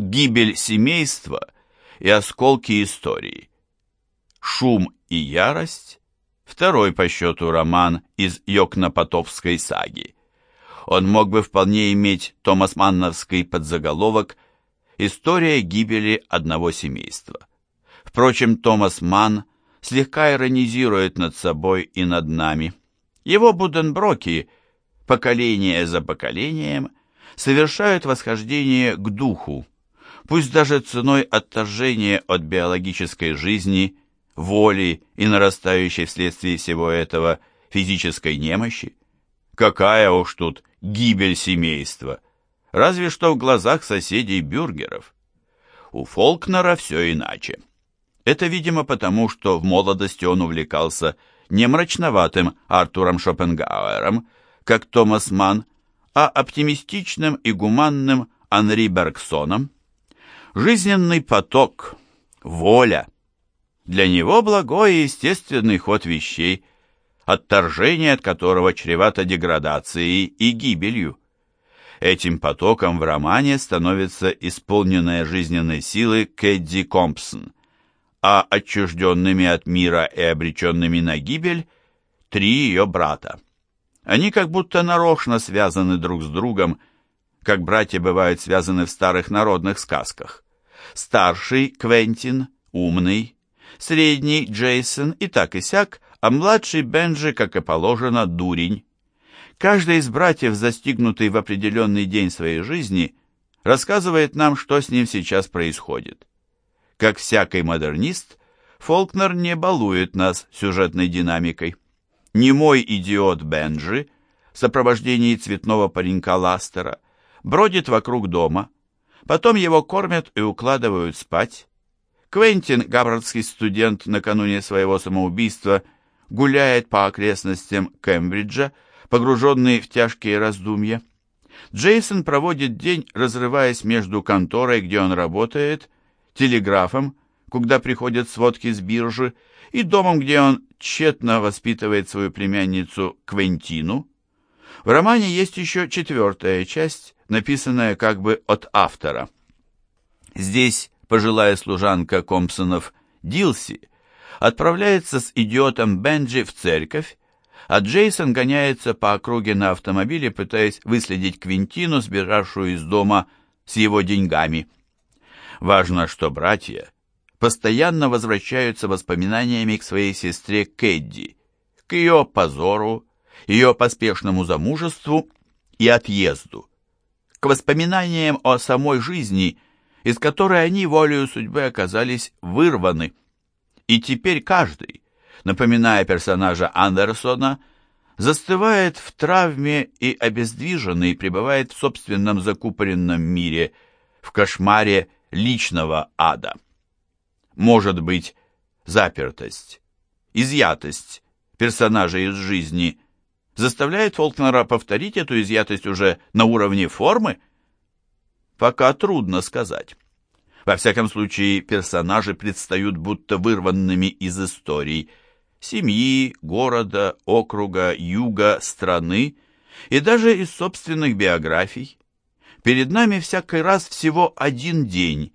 Гибель семейства и осколки истории. Шум и ярость – второй по счету роман из Йокнопотовской саги. Он мог бы вполне иметь Томас Манновский подзаголовок «История гибели одного семейства». Впрочем, Томас Манн слегка иронизирует над собой и над нами. Его Буденброки, поколение за поколением, совершают восхождение к духу, пусть даже ценой отторжения от биологической жизни, воли и нарастающей вследствие всего этого физической немощи. Какая уж тут гибель семейства! Разве что в глазах соседей бюргеров. У Фолкнера все иначе. Это, видимо, потому, что в молодости он увлекался не мрачноватым Артуром Шопенгауэром, как Томас Манн, а оптимистичным и гуманным Анри Бергсоном. Жизненный поток, воля. Для него благой и естественный ход вещей, отторжение от которого чревато деградацией и гибелью. Этим потоком в романе становится исполненная жизненной силы Кэдди Компсон – а отчужденными от мира и обреченными на гибель три ее брата. Они как будто нарочно связаны друг с другом, как братья бывают связаны в старых народных сказках. Старший Квентин умный, средний Джейсон и так и сяк, а младший Бенджи, как и положено, дурень. Каждый из братьев, застигнутый в определенный день своей жизни, рассказывает нам, что с ним сейчас происходит. Как всякий модернист, Фолкнер не балует нас сюжетной динамикой. Не мой идиот Бенджи в сопровождении цветного паренька Ластера бродит вокруг дома, потом его кормят и укладывают спать. Квентин, габбардский студент, накануне своего самоубийства, гуляет по окрестностям Кембриджа, погруженный в тяжкие раздумья. Джейсон проводит день, разрываясь между конторой, где он работает, телеграфом, куда приходят сводки с биржи, и домом, где он тщетно воспитывает свою племянницу Квентину. В романе есть еще четвертая часть, написанная как бы от автора. Здесь пожилая служанка Компсонов Дилси отправляется с идиотом Бенджи в церковь, а Джейсон гоняется по округе на автомобиле, пытаясь выследить Квинтину, сбежавшую из дома с его деньгами. Важно, что братья постоянно возвращаются воспоминаниями к своей сестре Кэдди, к ее позору, ее поспешному замужеству и отъезду, к воспоминаниям о самой жизни, из которой они волею судьбы оказались вырваны. И теперь каждый, напоминая персонажа Андерсона, застывает в травме и обездвиженный пребывает в собственном закупоренном мире, в кошмаре личного ада. Может быть, запертость, изъятость персонажей из жизни заставляет Фолкнера повторить эту изъятость уже на уровне формы? Пока трудно сказать. Во всяком случае, персонажи предстают будто вырванными из историй семьи, города, округа, юга, страны и даже из собственных биографий. Перед нами всякий раз всего один день,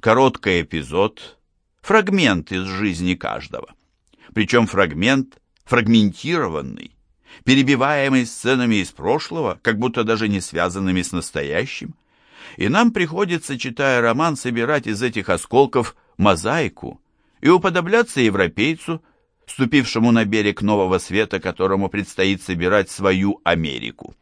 короткий эпизод, фрагмент из жизни каждого. Причем фрагмент фрагментированный, перебиваемый сценами из прошлого, как будто даже не связанными с настоящим. И нам приходится, читая роман, собирать из этих осколков мозаику и уподобляться европейцу, ступившему на берег нового света, которому предстоит собирать свою Америку.